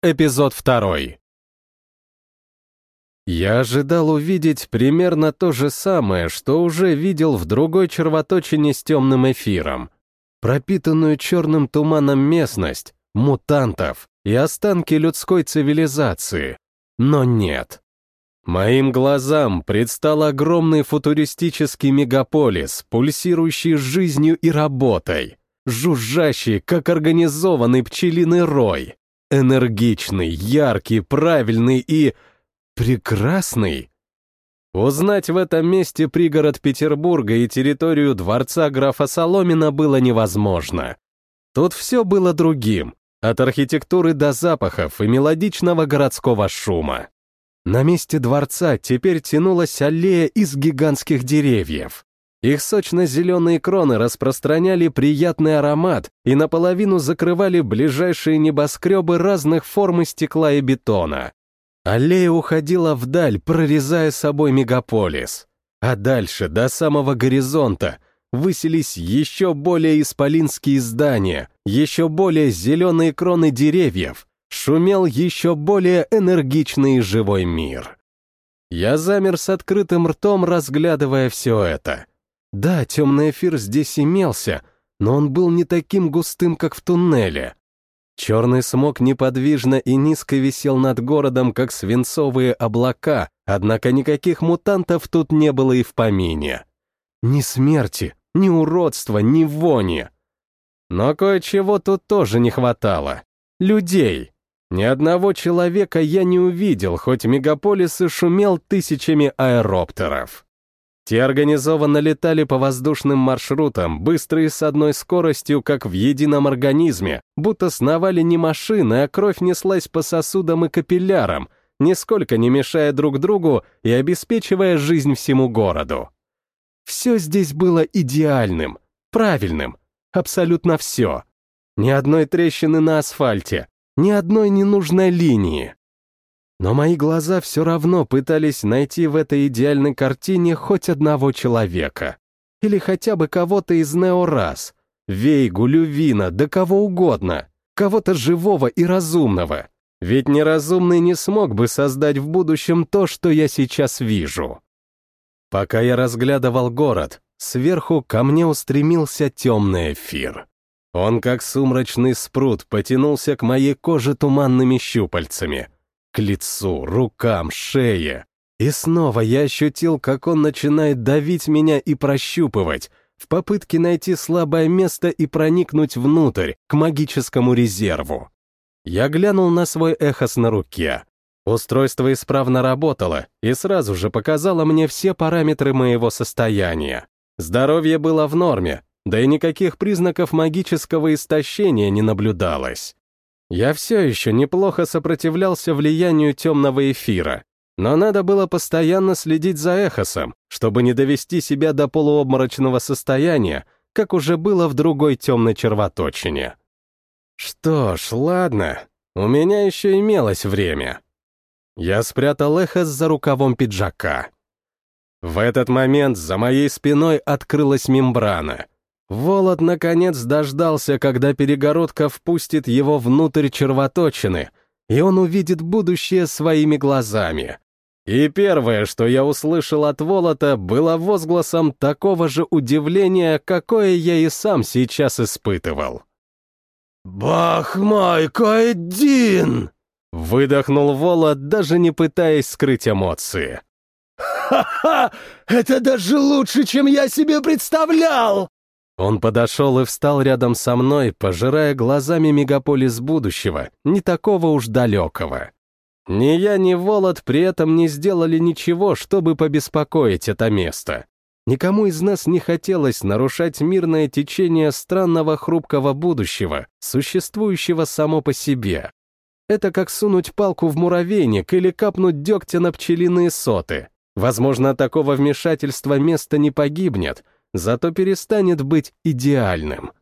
эпизод 2. Я ожидал увидеть примерно то же самое, что уже видел в другой червоточине с темным эфиром. Пропитанную черным туманом местность, мутантов и останки людской цивилизации. Но нет. Моим глазам предстал огромный футуристический мегаполис, пульсирующий жизнью и работой, жужжащий, как организованный пчелиный рой, энергичный, яркий, правильный и... прекрасный. Узнать в этом месте пригород Петербурга и территорию дворца графа Соломина было невозможно. Тут все было другим, от архитектуры до запахов и мелодичного городского шума. На месте дворца теперь тянулась аллея из гигантских деревьев. Их сочно-зеленые кроны распространяли приятный аромат и наполовину закрывали ближайшие небоскребы разных форм из стекла и бетона. Аллея уходила вдаль, прорезая собой мегаполис. А дальше, до самого горизонта, высились еще более исполинские здания, еще более зеленые кроны деревьев, шумел еще более энергичный и живой мир. Я замер с открытым ртом, разглядывая все это. Да, темный эфир здесь имелся, но он был не таким густым, как в туннеле. Черный смог неподвижно и низко висел над городом, как свинцовые облака, однако никаких мутантов тут не было и в помине. Ни смерти, ни уродства, ни вони. Но кое-чего тут тоже не хватало. Людей. Ни одного человека я не увидел, хоть мегаполис и шумел тысячами аэроптеров. Те организованно летали по воздушным маршрутам, быстро и с одной скоростью, как в едином организме, будто сновали не машины, а кровь неслась по сосудам и капиллярам, нисколько не мешая друг другу и обеспечивая жизнь всему городу. Все здесь было идеальным, правильным, абсолютно все. Ни одной трещины на асфальте, ни одной ненужной линии. Но мои глаза все равно пытались найти в этой идеальной картине хоть одного человека. Или хотя бы кого-то из неорас. Вейгу, Лювина, да кого угодно. Кого-то живого и разумного. Ведь неразумный не смог бы создать в будущем то, что я сейчас вижу. Пока я разглядывал город, сверху ко мне устремился темный эфир. Он, как сумрачный спрут, потянулся к моей коже туманными щупальцами. Лицу, рукам, шее. И снова я ощутил, как он начинает давить меня и прощупывать, в попытке найти слабое место и проникнуть внутрь, к магическому резерву. Я глянул на свой эхос на руке. Устройство исправно работало и сразу же показало мне все параметры моего состояния. Здоровье было в норме, да и никаких признаков магического истощения не наблюдалось. Я все еще неплохо сопротивлялся влиянию темного эфира, но надо было постоянно следить за эхосом, чтобы не довести себя до полуобморочного состояния, как уже было в другой темной червоточине. Что ж, ладно, у меня еще имелось время. Я спрятал эхос за рукавом пиджака. В этот момент за моей спиной открылась мембрана — Волод, наконец, дождался, когда перегородка впустит его внутрь червоточины, и он увидит будущее своими глазами. И первое, что я услышал от Волота, было возгласом такого же удивления, какое я и сам сейчас испытывал. «Бах мой, Каэддин!» Выдохнул Волод, даже не пытаясь скрыть эмоции. «Ха-ха! Это даже лучше, чем я себе представлял!» Он подошел и встал рядом со мной, пожирая глазами мегаполис будущего, не такого уж далекого. Ни я, ни Волод при этом не сделали ничего, чтобы побеспокоить это место. Никому из нас не хотелось нарушать мирное течение странного хрупкого будущего, существующего само по себе. Это как сунуть палку в муравейник или капнуть дегтя на пчелиные соты. Возможно, такого вмешательства место не погибнет — зато перестанет быть идеальным.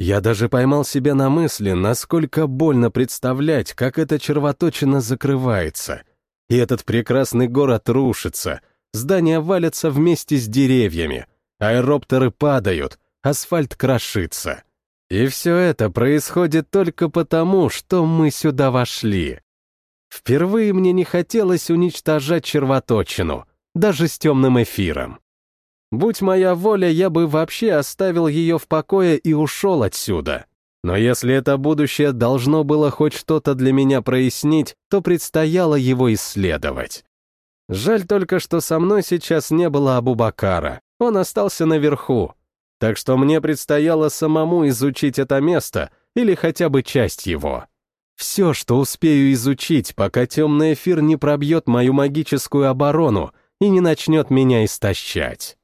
Я даже поймал себя на мысли, насколько больно представлять, как эта червоточина закрывается. И этот прекрасный город рушится, здания валятся вместе с деревьями, аэроптеры падают, асфальт крошится. И все это происходит только потому, что мы сюда вошли. Впервые мне не хотелось уничтожать червоточину, даже с темным эфиром. Будь моя воля, я бы вообще оставил ее в покое и ушел отсюда. Но если это будущее должно было хоть что-то для меня прояснить, то предстояло его исследовать. Жаль только, что со мной сейчас не было Абубакара. Он остался наверху. Так что мне предстояло самому изучить это место или хотя бы часть его. Все, что успею изучить, пока темный эфир не пробьет мою магическую оборону и не начнет меня истощать.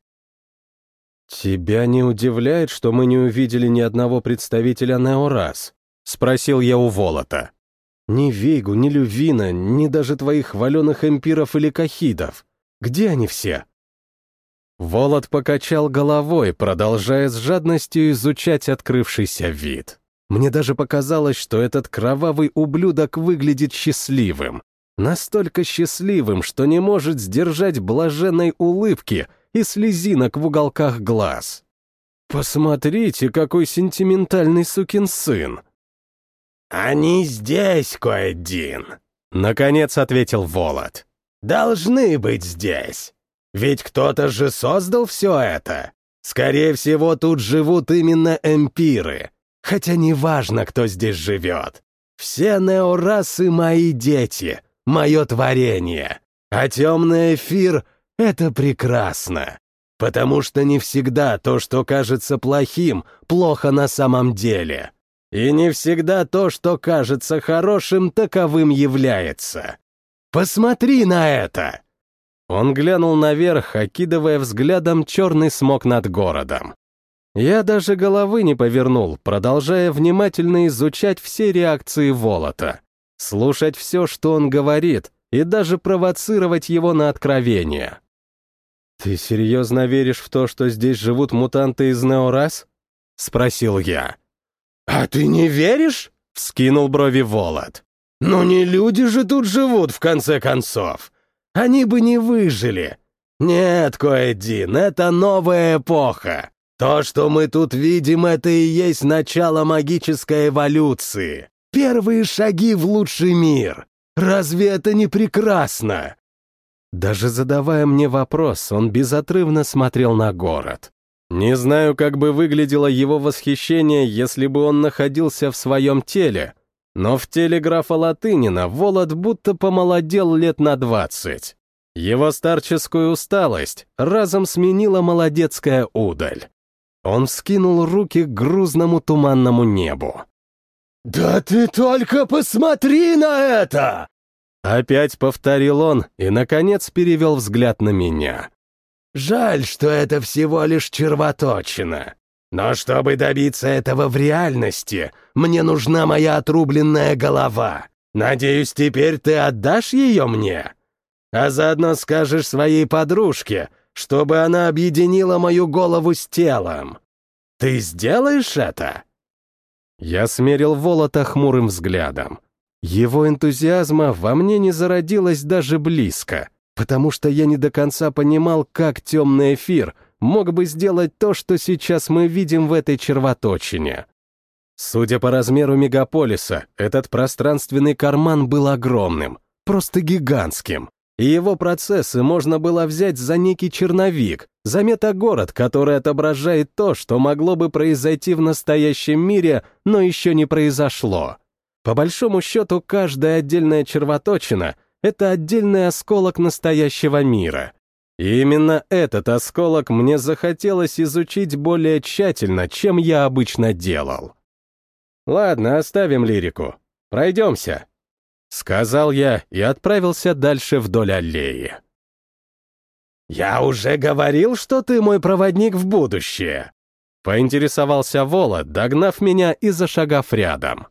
«Тебя не удивляет, что мы не увидели ни одного представителя Неорас?» — спросил я у Волота. «Ни Вейгу, ни Лювина, ни даже твоих хваленых эмпиров или кахидов. Где они все?» Волод покачал головой, продолжая с жадностью изучать открывшийся вид. Мне даже показалось, что этот кровавый ублюдок выглядит счастливым. Настолько счастливым, что не может сдержать блаженной улыбки — и слезинок в уголках глаз. «Посмотрите, какой сентиментальный сукин сын!» «Они здесь, Коэддин!» — наконец ответил Волод. «Должны быть здесь. Ведь кто-то же создал все это. Скорее всего, тут живут именно эмпиры. Хотя неважно, кто здесь живет. Все неорасы — мои дети, мое творение. А темный эфир это прекрасно, потому что не всегда то, что кажется плохим, плохо на самом деле. И не всегда то, что кажется хорошим, таковым является. Посмотри на это!» Он глянул наверх, окидывая взглядом черный смог над городом. Я даже головы не повернул, продолжая внимательно изучать все реакции Волота, слушать все, что он говорит, и даже провоцировать его на откровение. «Ты серьезно веришь в то, что здесь живут мутанты из Неорас?» — спросил я. «А ты не веришь?» — вскинул брови Волод. «Ну не люди же тут живут, в конце концов. Они бы не выжили. Нет, Коэдин, это новая эпоха. То, что мы тут видим, это и есть начало магической эволюции. Первые шаги в лучший мир. Разве это не прекрасно?» Даже задавая мне вопрос, он безотрывно смотрел на город. Не знаю, как бы выглядело его восхищение, если бы он находился в своем теле, но в теле графа Латынина Волод будто помолодел лет на двадцать. Его старческую усталость разом сменила молодецкая удаль. Он скинул руки к грузному туманному небу. «Да ты только посмотри на это! Опять повторил он и, наконец, перевел взгляд на меня. «Жаль, что это всего лишь червоточина. Но чтобы добиться этого в реальности, мне нужна моя отрубленная голова. Надеюсь, теперь ты отдашь ее мне? А заодно скажешь своей подружке, чтобы она объединила мою голову с телом. Ты сделаешь это?» Я смерил Волота хмурым взглядом. Его энтузиазма во мне не зародилось даже близко, потому что я не до конца понимал, как темный эфир мог бы сделать то, что сейчас мы видим в этой червоточине. Судя по размеру мегаполиса, этот пространственный карман был огромным, просто гигантским, и его процессы можно было взять за некий черновик, за метагород, который отображает то, что могло бы произойти в настоящем мире, но еще не произошло. По большому счету, каждая отдельная червоточина — это отдельный осколок настоящего мира. И именно этот осколок мне захотелось изучить более тщательно, чем я обычно делал. Ладно, оставим лирику. Пройдемся. Сказал я и отправился дальше вдоль аллеи. «Я уже говорил, что ты мой проводник в будущее», — поинтересовался Вола, догнав меня и зашагав рядом.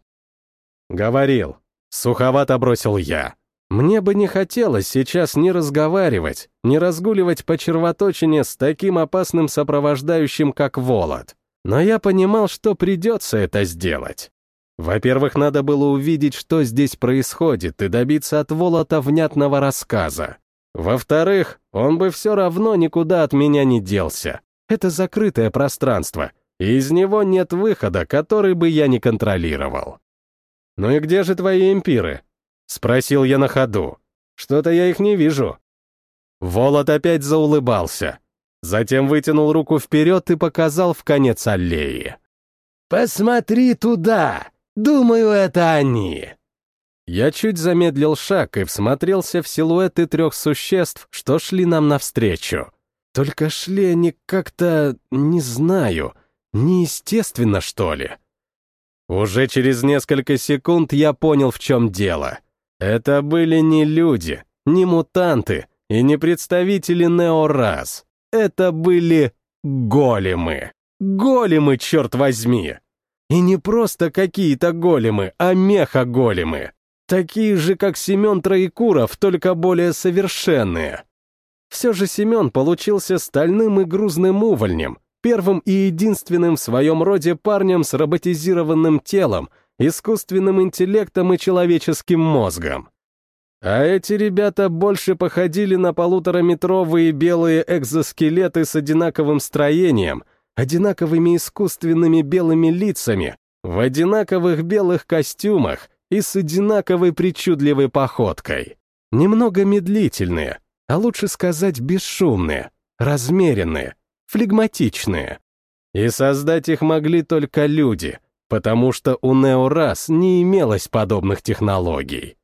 «Говорил». Суховато бросил я. Мне бы не хотелось сейчас ни разговаривать, ни разгуливать по червоточине с таким опасным сопровождающим, как Волод. Но я понимал, что придется это сделать. Во-первых, надо было увидеть, что здесь происходит, и добиться от Волота внятного рассказа. Во-вторых, он бы все равно никуда от меня не делся. Это закрытое пространство, и из него нет выхода, который бы я не контролировал. «Ну и где же твои импиры?» — спросил я на ходу. «Что-то я их не вижу». Волод опять заулыбался. Затем вытянул руку вперед и показал в конец аллеи. «Посмотри туда! Думаю, это они!» Я чуть замедлил шаг и всмотрелся в силуэты трех существ, что шли нам навстречу. Только шли они как-то, не знаю, неестественно, что ли. Уже через несколько секунд я понял, в чем дело. Это были не люди, не мутанты и не представители неорас. Это были големы. Големы, черт возьми! И не просто какие-то големы, а меха-големы. Такие же, как Семен Троекуров, только более совершенные. Все же Семен получился стальным и грузным увольнем, первым и единственным в своем роде парнем с роботизированным телом, искусственным интеллектом и человеческим мозгом. А эти ребята больше походили на полутораметровые белые экзоскелеты с одинаковым строением, одинаковыми искусственными белыми лицами, в одинаковых белых костюмах и с одинаковой причудливой походкой. Немного медлительные, а лучше сказать бесшумные, размеренные, флегматичные. И создать их могли только люди, потому что у Неорас не имелось подобных технологий.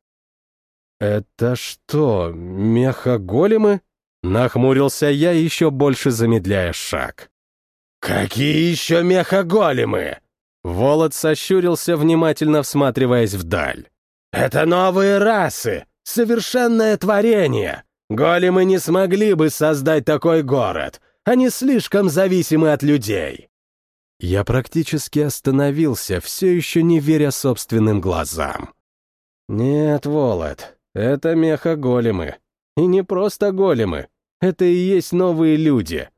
«Это что, мехаголемы?» Нахмурился я, еще больше замедляя шаг. «Какие еще мехаголемы?» Волод сощурился, внимательно всматриваясь вдаль. «Это новые расы, совершенное творение. Големы не смогли бы создать такой город. Они слишком зависимы от людей». Я практически остановился, все еще не веря собственным глазам. «Нет, Волод, это меха-големы. И не просто големы. Это и есть новые люди.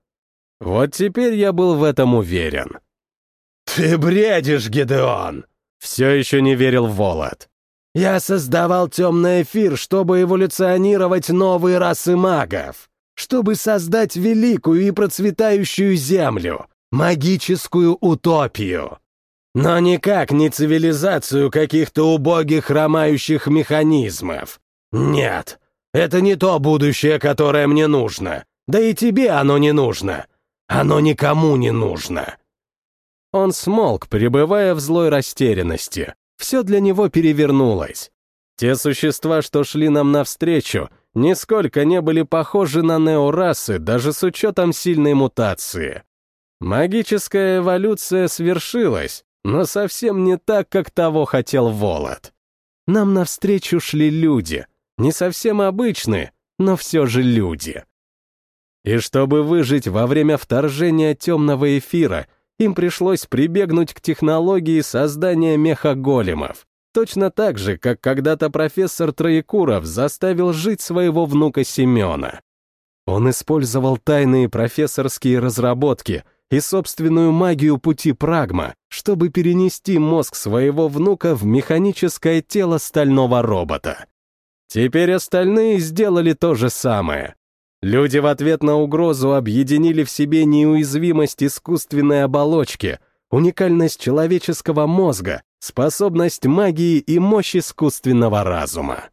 Вот теперь я был в этом уверен». «Ты бредишь, Гедеон!» Все еще не верил Волод. «Я создавал темный эфир, чтобы эволюционировать новые расы магов, чтобы создать великую и процветающую землю, магическую утопию. Но никак не цивилизацию каких-то убогих хромающих механизмов. Нет, это не то будущее, которое мне нужно. Да и тебе оно не нужно. Оно никому не нужно. Он смолк, пребывая в злой растерянности. Все для него перевернулось. Те существа, что шли нам навстречу, нисколько не были похожи на неорасы, даже с учетом сильной мутации. Магическая эволюция свершилась, но совсем не так, как того хотел Волод. Нам навстречу шли люди, не совсем обычные, но все же люди. И чтобы выжить во время вторжения темного эфира, им пришлось прибегнуть к технологии создания мехаголемов, точно так же, как когда-то профессор Троекуров заставил жить своего внука Семена. Он использовал тайные профессорские разработки и собственную магию пути прагма, чтобы перенести мозг своего внука в механическое тело стального робота. Теперь остальные сделали то же самое. Люди в ответ на угрозу объединили в себе неуязвимость искусственной оболочки, уникальность человеческого мозга, способность магии и мощь искусственного разума.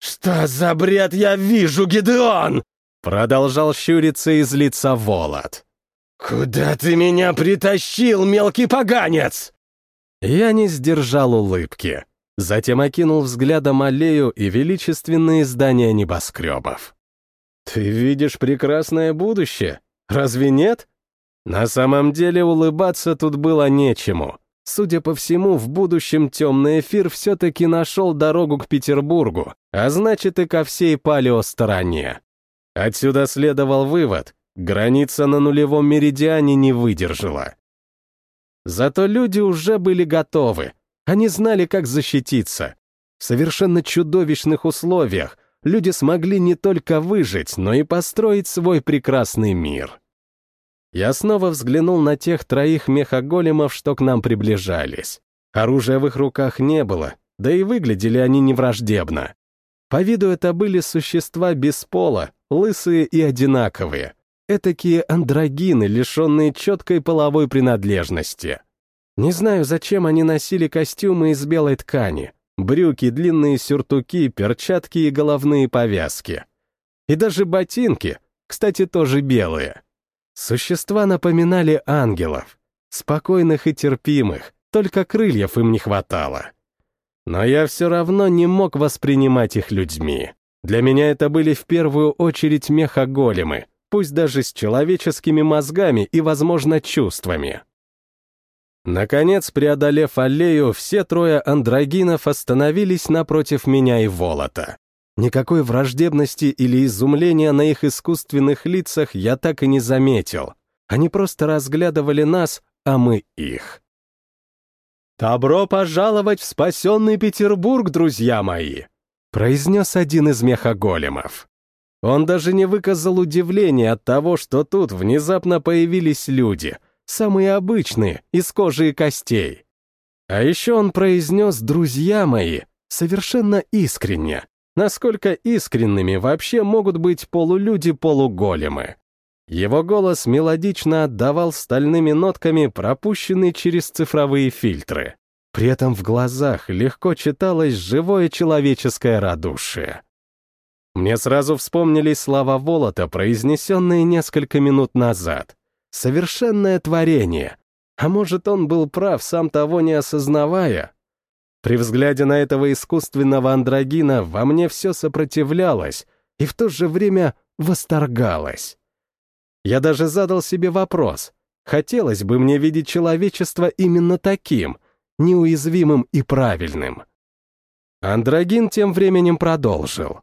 «Что за бред я вижу, Гидеон?» Продолжал щуриться из лица Волод. «Куда ты меня притащил, мелкий поганец?» Я не сдержал улыбки. Затем окинул взглядом аллею и величественные здания небоскребов. «Ты видишь прекрасное будущее, разве нет?» На самом деле улыбаться тут было нечему. Судя по всему, в будущем темный эфир все-таки нашел дорогу к Петербургу, а значит и ко всей палеостороне. Отсюда следовал вывод, граница на нулевом меридиане не выдержала. Зато люди уже были готовы, они знали, как защититься. В совершенно чудовищных условиях люди смогли не только выжить, но и построить свой прекрасный мир. Я снова взглянул на тех троих мехоголемов, что к нам приближались. Оружия в их руках не было, да и выглядели они невраждебно. По виду это были существа без пола, лысые и одинаковые. этакие андрогины, лишенные четкой половой принадлежности. Не знаю, зачем они носили костюмы из белой ткани, брюки, длинные сюртуки, перчатки и головные повязки. И даже ботинки, кстати, тоже белые. Существа напоминали ангелов, спокойных и терпимых, только крыльев им не хватало. Но я все равно не мог воспринимать их людьми. Для меня это были в первую очередь мехоголемы, пусть даже с человеческими мозгами и, возможно, чувствами. Наконец, преодолев аллею, все трое андрогинов остановились напротив меня и Волота. Никакой враждебности или изумления на их искусственных лицах я так и не заметил. Они просто разглядывали нас, а мы их. «Добро пожаловать в спасенный Петербург, друзья мои!» произнес один из мехоголемов. Он даже не выказал удивления от того, что тут внезапно появились люди, самые обычные, из кожи и костей. А еще он произнес «друзья мои» совершенно искренне, насколько искренними вообще могут быть полулюди-полуголемы. Его голос мелодично отдавал стальными нотками, пропущенный через цифровые фильтры. При этом в глазах легко читалось живое человеческое радушие. Мне сразу вспомнились слова Волота, произнесенные несколько минут назад. Совершенное творение. А может, он был прав, сам того не осознавая? При взгляде на этого искусственного андрогина во мне все сопротивлялось и в то же время восторгалось. Я даже задал себе вопрос. Хотелось бы мне видеть человечество именно таким, неуязвимым и правильным. Андрогин тем временем продолжил.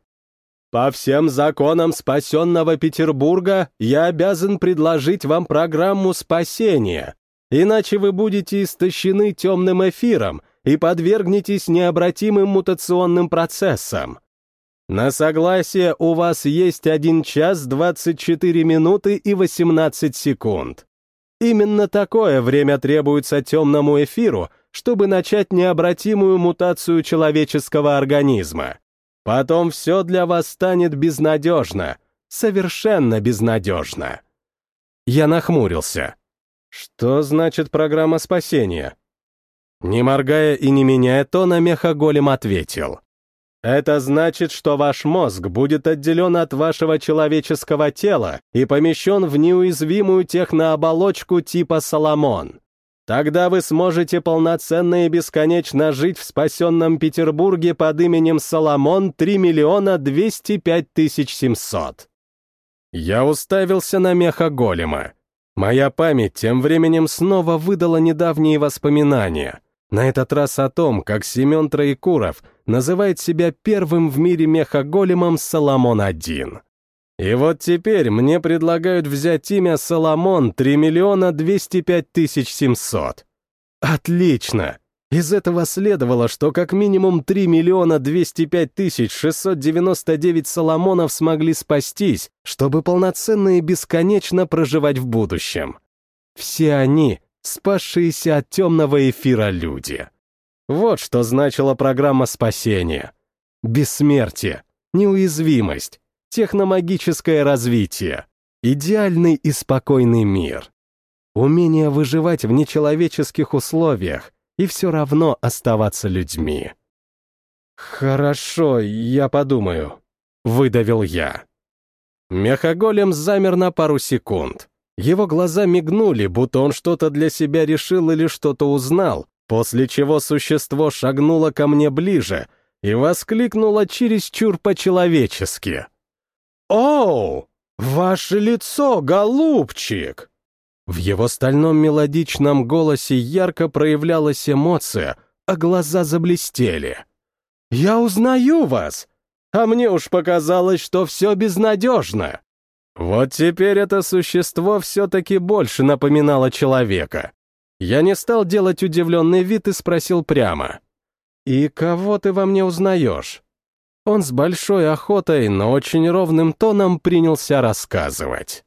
«По всем законам спасенного Петербурга я обязан предложить вам программу спасения, иначе вы будете истощены темным эфиром и подвергнетесь необратимым мутационным процессам. На согласие у вас есть 1 час 24 минуты и 18 секунд. Именно такое время требуется темному эфиру, чтобы начать необратимую мутацию человеческого организма. Потом все для вас станет безнадежно, совершенно безнадежно. Я нахмурился. Что значит программа спасения? Не моргая и не меняя тона, мехоголем ответил. Это значит, что ваш мозг будет отделен от вашего человеческого тела и помещен в неуязвимую технооболочку типа Соломон. Тогда вы сможете полноценно и бесконечно жить в спасенном Петербурге под именем Соломон 3 миллиона 205 тысяч 700. Я уставился на меха голема. Моя память тем временем снова выдала недавние воспоминания. На этот раз о том, как Семен Троекуров называет себя первым в мире мехоголемом Соломон-1. И вот теперь мне предлагают взять имя Соломон 3 миллиона 205 тысяч 700. Отлично! Из этого следовало, что как минимум 3 миллиона 205 тысяч 699 Соломонов смогли спастись, чтобы полноценно и бесконечно проживать в будущем. Все они — спасшиеся от темного эфира люди. Вот что значила программа спасения. Бессмертие, неуязвимость, техномагическое развитие, идеальный и спокойный мир, умение выживать в нечеловеческих условиях и все равно оставаться людьми. «Хорошо, я подумаю», — выдавил я. Мехоголем замер на пару секунд. Его глаза мигнули, будто он что-то для себя решил или что-то узнал, после чего существо шагнуло ко мне ближе и воскликнуло чересчур по-человечески. «Оу! Ваше лицо, голубчик!» В его стальном мелодичном голосе ярко проявлялась эмоция, а глаза заблестели. «Я узнаю вас! А мне уж показалось, что все безнадежно!» Вот теперь это существо все-таки больше напоминало человека. Я не стал делать удивленный вид и спросил прямо. «И кого ты во мне узнаешь?» Он с большой охотой, но очень ровным тоном принялся рассказывать.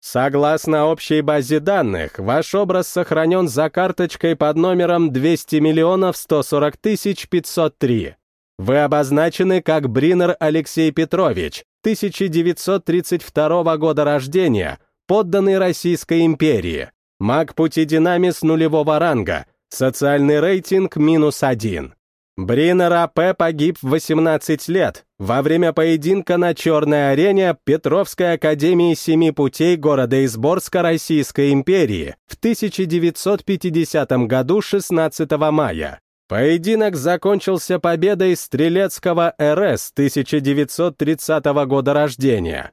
Согласно общей базе данных, ваш образ сохранен за карточкой под номером 200 миллионов 140 тысяч 503. Вы обозначены как Бринер Алексей Петрович, 1932 года рождения, подданный Российской империи. Маг пути динамис нулевого ранга, социальный рейтинг минус один. Бринер А.П. погиб в 18 лет во время поединка на черной арене Петровской академии Семи путей города Изборска Российской империи в 1950 году 16 мая. Поединок закончился победой Стрелецкого РС 1930 года рождения.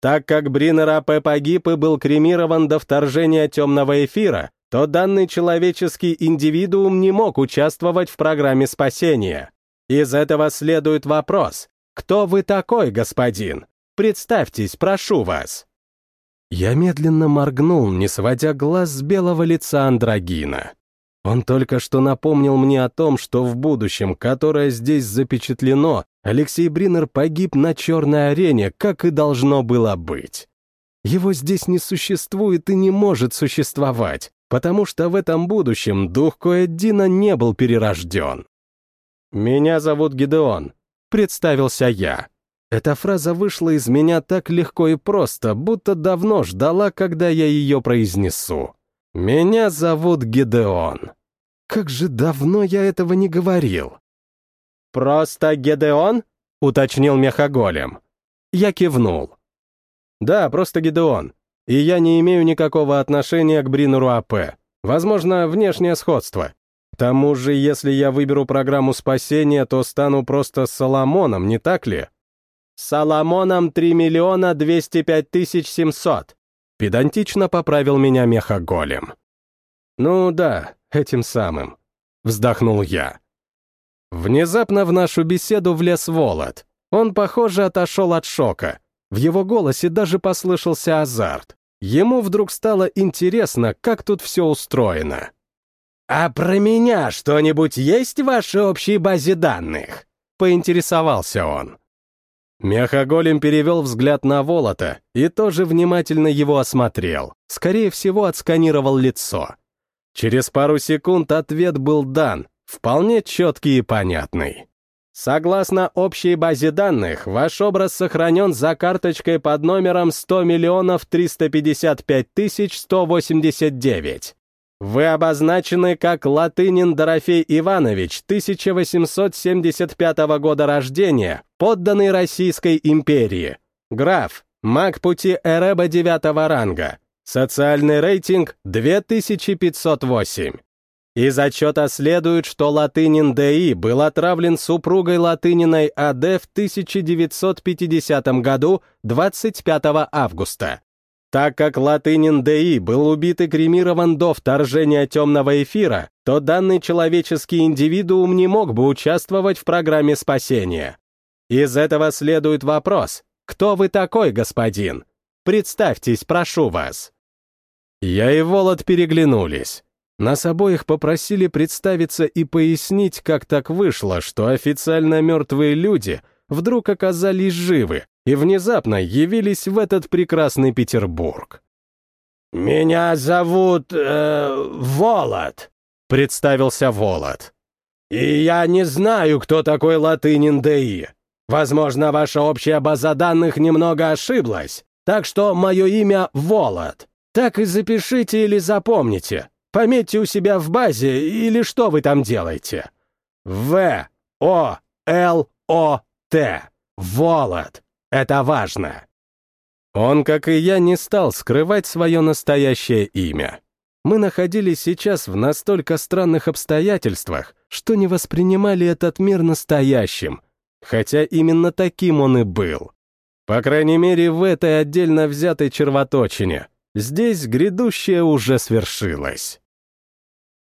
Так как Бринер А.П. погиб и был кремирован до вторжения темного эфира, то данный человеческий индивидуум не мог участвовать в программе спасения. Из этого следует вопрос, кто вы такой, господин? Представьтесь, прошу вас. Я медленно моргнул, не сводя глаз с белого лица Андрогина. Он только что напомнил мне о том, что в будущем, которое здесь запечатлено, Алексей Бринер погиб на черной арене, как и должно было быть. Его здесь не существует и не может существовать потому что в этом будущем дух Коэддина не был перерожден. «Меня зовут Гидеон», — представился я. Эта фраза вышла из меня так легко и просто, будто давно ждала, когда я ее произнесу. «Меня зовут Гидеон». Как же давно я этого не говорил. «Просто Гедеон?» — уточнил Мехаголем. Я кивнул. «Да, просто Гедеон и я не имею никакого отношения к Бринеру АП. Возможно, внешнее сходство. К тому же, если я выберу программу спасения, то стану просто Соломоном, не так ли? Соломоном 3 миллиона 205 тысяч 700. Педантично поправил меня мехаголем. Ну да, этим самым. Вздохнул я. Внезапно в нашу беседу влез Волод. Он, похоже, отошел от шока. В его голосе даже послышался азарт. Ему вдруг стало интересно, как тут все устроено. «А про меня что-нибудь есть в вашей общей базе данных?» — поинтересовался он. Мехаголем перевел взгляд на Волота и тоже внимательно его осмотрел. Скорее всего, отсканировал лицо. Через пару секунд ответ был дан, вполне четкий и понятный. Согласно общей базе данных, ваш образ сохранен за карточкой под номером 100 миллионов 355 тысяч 189. Вы обозначены как Латынин Дорофей Иванович, 1875 года рождения, подданный Российской империи. Граф, маг пути Эреба 9 ранга. Социальный рейтинг 2508. Из отчета следует, что Латынин Д.И. был отравлен супругой Латыниной А.Д. в 1950 году 25 августа. Так как Латынин Д.И. был убит и кремирован до вторжения темного эфира, то данный человеческий индивидуум не мог бы участвовать в программе спасения. Из этого следует вопрос, кто вы такой, господин? Представьтесь, прошу вас. Я и Волод переглянулись. Нас обоих попросили представиться и пояснить, как так вышло, что официально мертвые люди вдруг оказались живы и внезапно явились в этот прекрасный Петербург. «Меня зовут... Э, Волод», — представился Волод. «И я не знаю, кто такой Латынин ДИ. Возможно, ваша общая база данных немного ошиблась, так что мое имя Волод. Так и запишите или запомните. Пометьте у себя в базе или что вы там делаете. В, О, Л, О, Т. Волод. Это важно. Он, как и я, не стал скрывать свое настоящее имя. Мы находились сейчас в настолько странных обстоятельствах, что не воспринимали этот мир настоящим, хотя именно таким он и был. По крайней мере, в этой отдельно взятой червоточине. Здесь грядущее уже свершилось.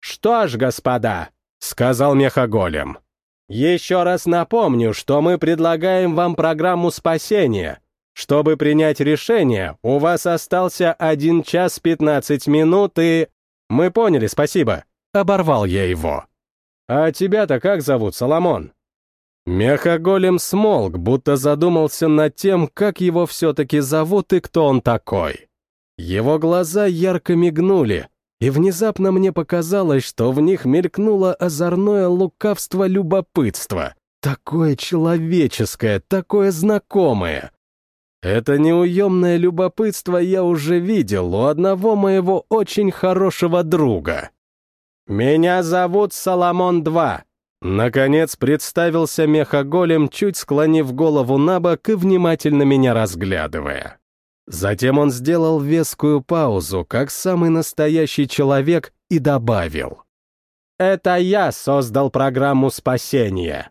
«Что ж, господа», — сказал Мехаголем, — «еще раз напомню, что мы предлагаем вам программу спасения. Чтобы принять решение, у вас остался один час пятнадцать минут и...» «Мы поняли, спасибо», — оборвал я его. «А тебя-то как зовут, Соломон?» Мехаголем смолк, будто задумался над тем, как его все-таки зовут и кто он такой. Его глаза ярко мигнули, и внезапно мне показалось, что в них мелькнуло озорное лукавство любопытства. Такое человеческое, такое знакомое. Это неуемное любопытство я уже видел у одного моего очень хорошего друга. «Меня зовут Соломон-2», Наконец представился мехоголем, чуть склонив голову на бок и внимательно меня разглядывая. Затем он сделал вескую паузу, как самый настоящий человек, и добавил. «Это я создал программу спасения.